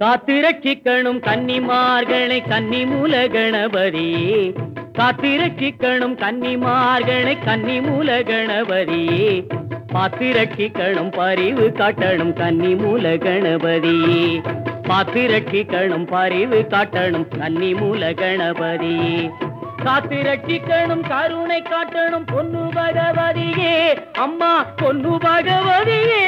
காத்திரட்சிக்கணும் கன்னிமார்களை கன்னி மூல கணபதி காத்திரட்சிக்கணும் கன்னிமார்களை கன்னி மூல கணபதியே பாத்திரட்சிக்கணும் பரிவு காட்டணும் கன்னி மூல கணபதியே பாத்திரட்சிக்கணும் பரிவு காட்டணும் கன்னி மூல கணபதியே காத்திரட்சிக்கணும் கருணை காட்டணும் பொன்னு பகவதியே. அம்மா பொன்னு பகவதியே.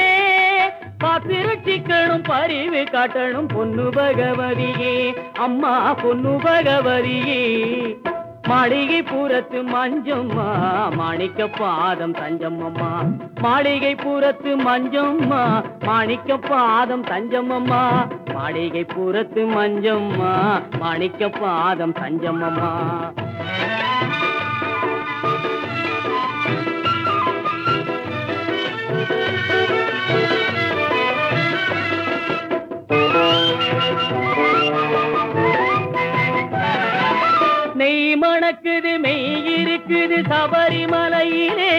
பாத்திரட்சிக்கணும் பரிவு காட்டணும் பொன்னு பகவதியே. அம்மா பொன்னு பகவதியே. மாளிகை பூரத்து மஞ்சம்மா மாணிக்க பாதம் தஞ்சம்மம்மா மாளிகை பூரத்து மஞ்சம்மா மாணிக்க பாதம் தஞ்சம்மம்மா மாளிகை பூரத்து மஞ்சம்மா மாணிக்க பாதம் தஞ்சம்மம்மா நெய் மணக்குது மெய் இருக்குது சபரிமலையிலே.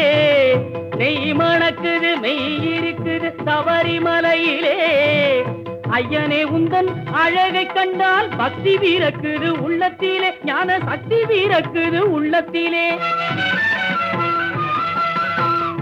நெய் மணக்குது மெய் இருக்குது சபரிமலையிலே. ஐயனே உந்தன் அழகை கண்டால் பக்தி வீரக்குது உள்ளத்திலே ஞான சக்தி வீரக்குது உள்ளத்திலே.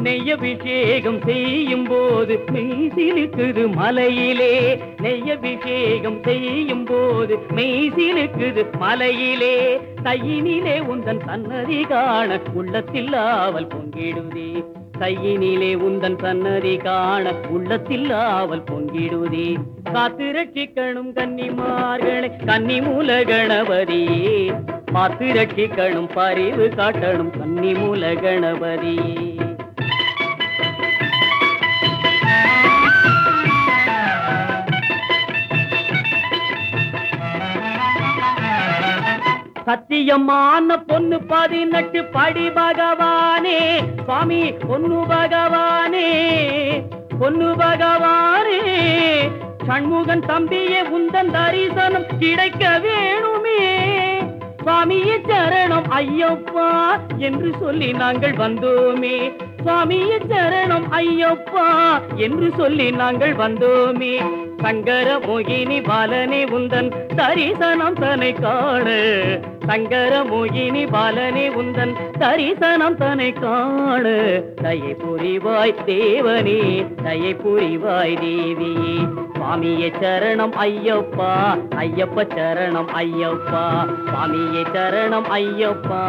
நெய் அபிஷேகம் செய்யும் போது மெய்சிலுக்குது மலையிலே. நெய் அபிஷேகம் செய்யும் போது மெய்சிலுக்குது மலையிலே. கையினிலே உந்தன் சன்னதி காண உள்ளத்தில் ஆவல் பொங்கிடுதே. கையினிலே உந்தன் சன்னதி காண உள்ளத்தில் ஆவல் பொங்கிடுதே. காத்து ரட்சிக்கணும் கன்னிமார்களை கன்னி மூல கணபதியே. பார்த்து ரட்சிக்கணும் பரிவு காட்டணும் கன்னி மூல கணபதியே. சத்தியமான பொண்ணு பதினெட்டு படி பகவானே. சுவாமி பொண்ணு பகவானே. பொண்ணு பகவானே. சண்முகன் தம்பியே உந்தன் தரிசனம் கிடைக்க வேணுமே. சுவாமிய சரணம் ஐயப்பா என்று சொல்லி நாங்கள் வந்தோமே. சுவாமிய சரணம் ஐயப்பா என்று சொல்லி நாங்கள் வந்தோமே. சங்கர மோகினி பாலனே உந்தன் தரிசனம் தனை காண. சங்கர மோகினி பாலனே உந்தன் தரிசனம் தனை காண. தயை புரிவாய் தேவனே தயை புரிவாய் தேவி சுவாமியே சரணம் ஐயப்பா ஐயப்ப சரணம் ஐயப்பா. சுவாமியே சரணம் ஐயப்பா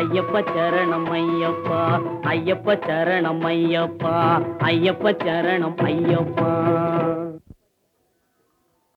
ஐயப்ப சரணம் ஐயப்பா. ஐயப்ப சரணம் ஐயப்பா ஐயப்ப சரணம் ஐயப்பா.